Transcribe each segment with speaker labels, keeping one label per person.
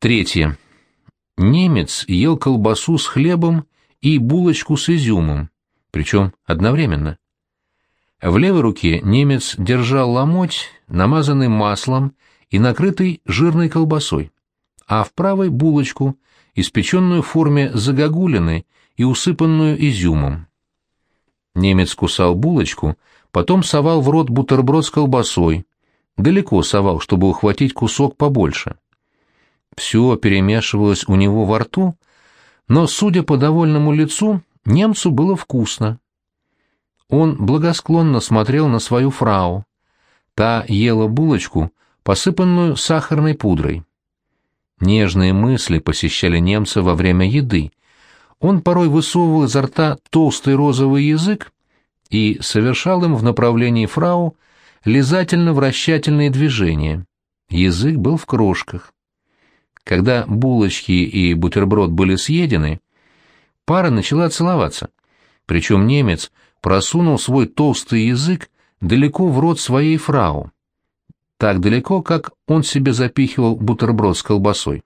Speaker 1: Третье. Немец ел колбасу с хлебом и булочку с изюмом, причем одновременно. В левой руке немец держал ломоть, намазанный маслом и накрытый жирной колбасой, а в правой — булочку, испеченную в форме загогулины и усыпанную изюмом. Немец кусал булочку, потом совал в рот бутерброд с колбасой, далеко совал, чтобы ухватить кусок побольше. Все перемешивалось у него во рту, но, судя по довольному лицу, немцу было вкусно. Он благосклонно смотрел на свою фрау. Та ела булочку, посыпанную сахарной пудрой. Нежные мысли посещали немца во время еды. Он порой высовывал изо рта толстый розовый язык и совершал им в направлении фрау лизательно-вращательные движения. Язык был в крошках. Когда булочки и бутерброд были съедены, пара начала целоваться. Причем немец просунул свой толстый язык далеко в рот своей фрау. Так далеко, как он себе запихивал бутерброд с колбасой.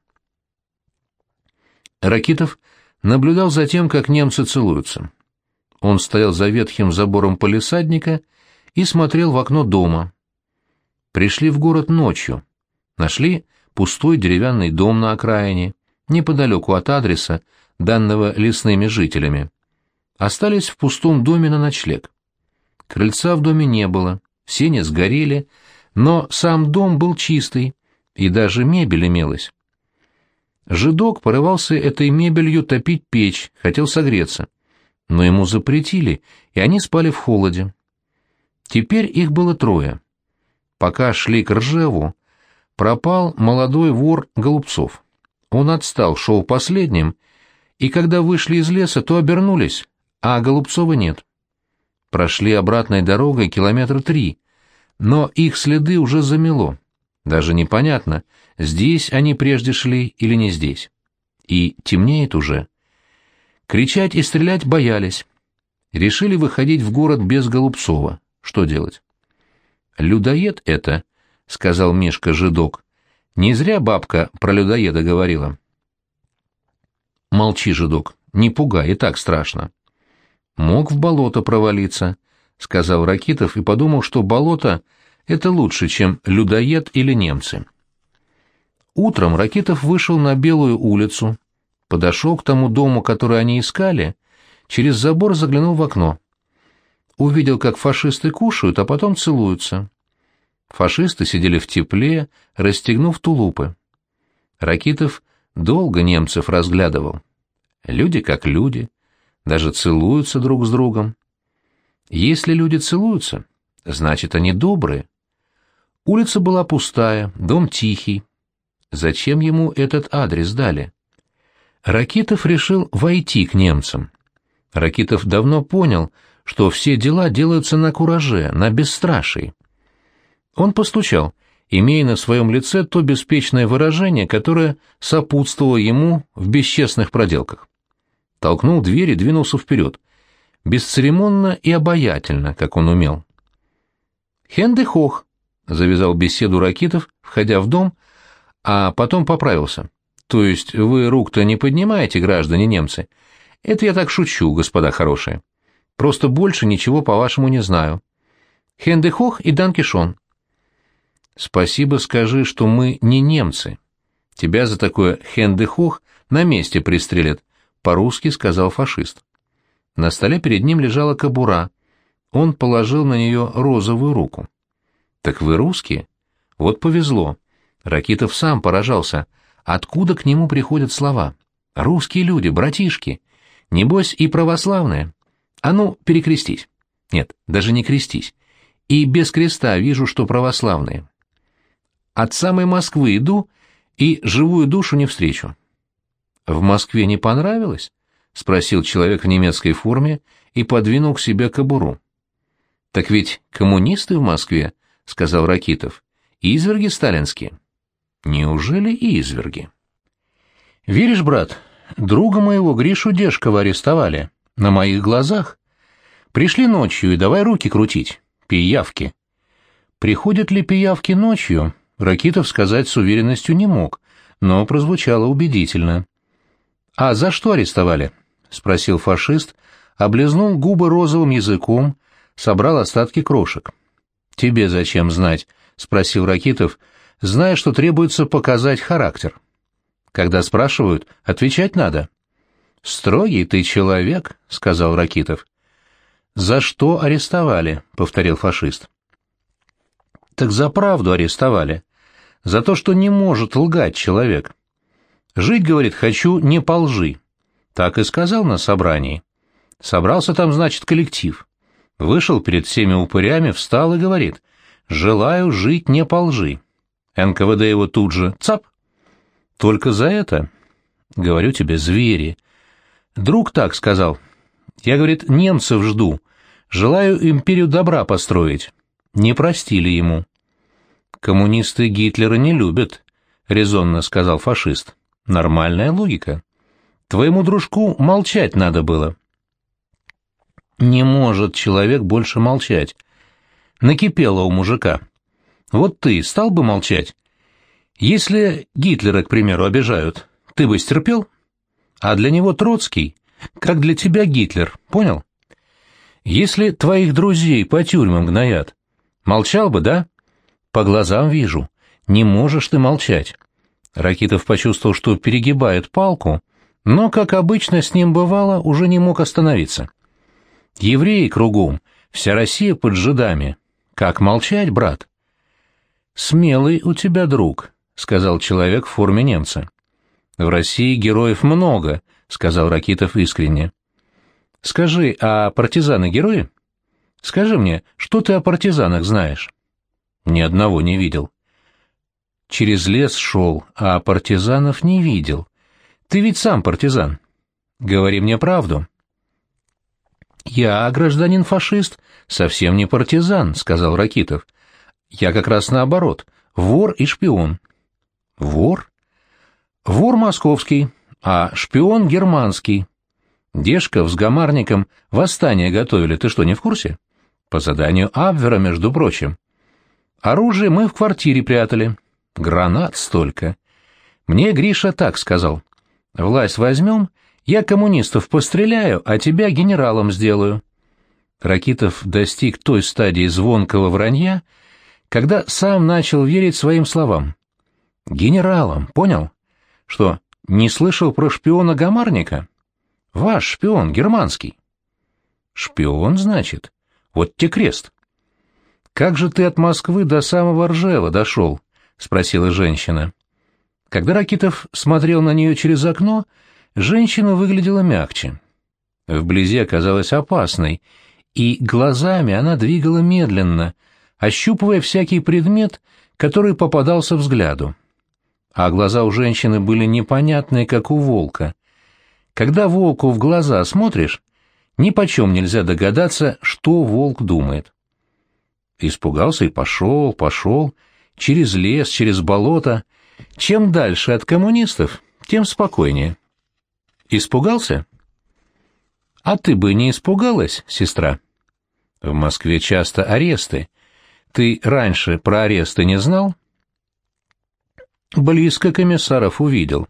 Speaker 1: Ракитов наблюдал за тем, как немцы целуются. Он стоял за ветхим забором полисадника и смотрел в окно дома. Пришли в город ночью. Нашли пустой деревянный дом на окраине, неподалеку от адреса, данного лесными жителями. Остались в пустом доме на ночлег. Крыльца в доме не было, сени сгорели, но сам дом был чистый, и даже мебель имелась. Жидок порывался этой мебелью топить печь, хотел согреться. Но ему запретили, и они спали в холоде. Теперь их было трое. Пока шли к Ржеву, пропал молодой вор Голубцов. Он отстал, шел последним, и когда вышли из леса, то обернулись, а Голубцова нет. Прошли обратной дорогой километра три, но их следы уже замело. Даже непонятно, здесь они прежде шли или не здесь. И темнеет уже. Кричать и стрелять боялись. Решили выходить в город без Голубцова. Что делать? «Людоед это», — сказал Мишка жидок. «Не зря бабка про людоеда говорила». «Молчи, жидок, не пугай, и так страшно». «Мог в болото провалиться», — сказал Ракитов и подумал, что болото — это лучше, чем людоед или немцы. Утром Ракитов вышел на Белую улицу, подошел к тому дому, который они искали, через забор заглянул в окно. Увидел, как фашисты кушают, а потом целуются. Фашисты сидели в тепле, расстегнув тулупы. Ракитов долго немцев разглядывал. Люди как люди, даже целуются друг с другом. Если люди целуются, значит, они добрые. Улица была пустая, дом тихий. Зачем ему этот адрес дали? Ракитов решил войти к немцам. Ракитов давно понял, что все дела делаются на кураже, на бесстрашии. Он постучал, имея на своем лице то беспечное выражение, которое сопутствовало ему в бесчестных проделках. Толкнул дверь и двинулся вперед, бесцеремонно и обаятельно, как он умел. «Хенде хох», — завязал беседу Ракитов, входя в дом, а потом поправился. «То есть вы рук-то не поднимаете, граждане немцы? Это я так шучу, господа хорошие. Просто больше ничего по-вашему не знаю. Хенде хох и Данкишон. Спасибо скажи, что мы не немцы. Тебя за такое хендехох на месте пристрелят, по-русски сказал фашист. На столе перед ним лежала кобура. Он положил на нее розовую руку. Так вы русские? Вот повезло. Ракитов сам поражался. Откуда к нему приходят слова? Русские люди, братишки. Небось и православные. А ну, перекрестись. Нет, даже не крестись. И без креста вижу, что православные. От самой Москвы иду и живую душу не встречу. В Москве не понравилось? спросил человек в немецкой форме и подвинул к себе кобуру. Так ведь коммунисты в Москве, сказал Ракитов. Изверги сталинские. Неужели изверги? Веришь, брат, друга моего Гришу Дешкова арестовали на моих глазах. Пришли ночью и давай руки крутить. Пиявки. Приходят ли пиявки ночью? Ракитов сказать с уверенностью не мог, но прозвучало убедительно. «А за что арестовали?» — спросил фашист, облизнул губы розовым языком, собрал остатки крошек. «Тебе зачем знать?» — спросил Ракитов, зная, что требуется показать характер. «Когда спрашивают, отвечать надо». «Строгий ты человек», — сказал Ракитов. «За что арестовали?» — повторил фашист. «Так за правду арестовали. За то, что не может лгать человек. Жить, говорит, хочу не по лжи. Так и сказал на собрании. Собрался там, значит, коллектив. Вышел перед всеми упырями, встал и говорит, «Желаю жить не по лжи». НКВД его тут же, цап. Только за это, говорю тебе, звери. Друг так сказал. Я, говорит, немцев жду. Желаю империю добра построить. Не простили ему. Коммунисты Гитлера не любят, резонно сказал фашист. Нормальная логика. Твоему дружку молчать надо было. Не может человек больше молчать. Накипело у мужика. Вот ты стал бы молчать? Если Гитлера, к примеру, обижают, ты бы стерпел? А для него Троцкий, как для тебя Гитлер, понял? Если твоих друзей по тюрьмам гноят, молчал бы, да? По глазам вижу. Не можешь ты молчать. Ракитов почувствовал, что перегибает палку, но, как обычно с ним бывало, уже не мог остановиться. Евреи кругом, вся Россия под жидами. Как молчать, брат? «Смелый у тебя друг», — сказал человек в форме немца. «В России героев много», — сказал Ракитов искренне. «Скажи, а партизаны герои? Скажи мне, что ты о партизанах знаешь?» «Ни одного не видел». Через лес шел, а партизанов не видел. Ты ведь сам партизан. Говори мне правду. Я, гражданин-фашист, совсем не партизан, сказал Ракитов. Я как раз наоборот, вор и шпион. Вор? Вор московский, а шпион германский. Дешков с Гамарником восстание готовили, ты что, не в курсе? По заданию Абвера, между прочим. Оружие мы в квартире прятали. Гранат столько. Мне Гриша так сказал. Власть возьмем, я коммунистов постреляю, а тебя генералом сделаю. Ракитов достиг той стадии звонкого вранья, когда сам начал верить своим словам. Генералом, понял? Что, не слышал про шпиона Гамарника? Ваш шпион, германский. Шпион, значит? Вот те крест. Как же ты от Москвы до самого Ржева дошел? — спросила женщина. Когда Ракитов смотрел на нее через окно, женщина выглядела мягче. Вблизи оказалась опасной, и глазами она двигала медленно, ощупывая всякий предмет, который попадался взгляду. А глаза у женщины были непонятные, как у волка. Когда волку в глаза смотришь, ни почем нельзя догадаться, что волк думает. Испугался и пошел, пошел, через лес, через болото. Чем дальше от коммунистов, тем спокойнее. Испугался? А ты бы не испугалась, сестра? В Москве часто аресты. Ты раньше про аресты не знал? Близко комиссаров увидел.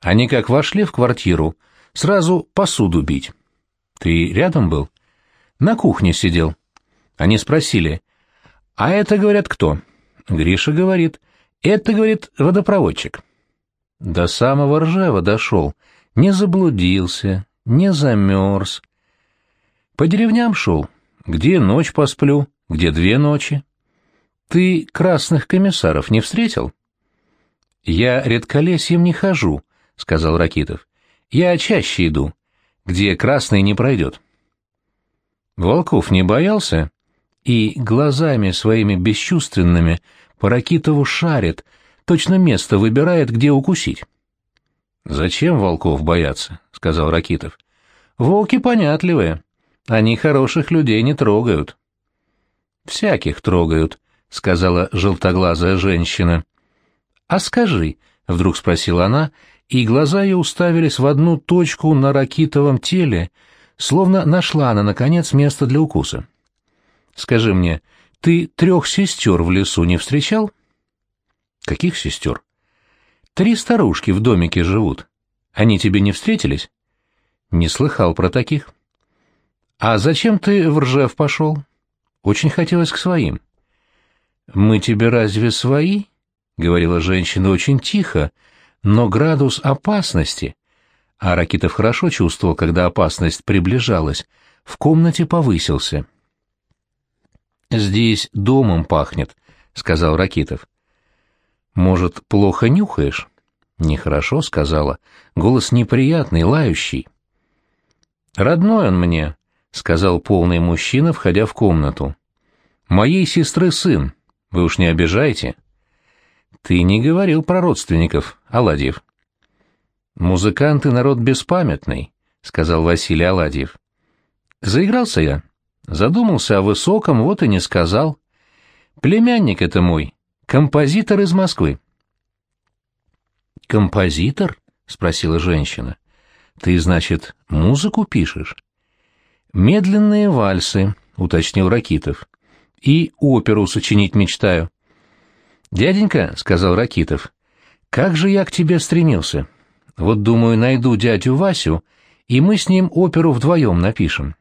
Speaker 1: Они как вошли в квартиру, сразу посуду бить. Ты рядом был? На кухне сидел. Они спросили, а это, говорят, кто? Гриша говорит, это, говорит, водопроводчик. До самого Ржева дошел, не заблудился, не замерз. По деревням шел, где ночь посплю, где две ночи. Ты красных комиссаров не встретил? Я редколесьем не хожу, сказал Ракитов. Я чаще иду, где красный не пройдет. Волков не боялся и глазами своими бесчувственными по Ракитову шарит, точно место выбирает, где укусить. «Зачем волков бояться?» — сказал Ракитов. «Волки понятливые. Они хороших людей не трогают». «Всяких трогают», — сказала желтоглазая женщина. «А скажи», — вдруг спросила она, и глаза ее уставились в одну точку на Ракитовом теле, словно нашла она, наконец, место для укуса. Скажи мне, ты трех сестер в лесу не встречал? Каких сестер? Три старушки в домике живут. Они тебе не встретились? Не слыхал про таких. А зачем ты в Ржев пошел? Очень хотелось к своим. Мы тебе разве свои? Говорила женщина очень тихо, но градус опасности, а Ракитов хорошо чувствовал, когда опасность приближалась, в комнате повысился. «Здесь домом пахнет», — сказал Ракитов. «Может, плохо нюхаешь?» «Нехорошо», — сказала. Голос неприятный, лающий. «Родной он мне», — сказал полный мужчина, входя в комнату. «Моей сестры сын. Вы уж не обижайте». «Ты не говорил про родственников, Аладьев». «Музыканты — народ беспамятный», — сказал Василий Аладьев. «Заигрался я. Задумался о высоком, вот и не сказал. Племянник это мой, композитор из Москвы». «Композитор?» — спросила женщина. «Ты, значит, музыку пишешь?» «Медленные вальсы», — уточнил Ракитов. «И оперу сочинить мечтаю». «Дяденька», — сказал Ракитов, — «как же я к тебе стремился. Вот, думаю, найду дядю Васю, и мы с ним оперу вдвоем напишем».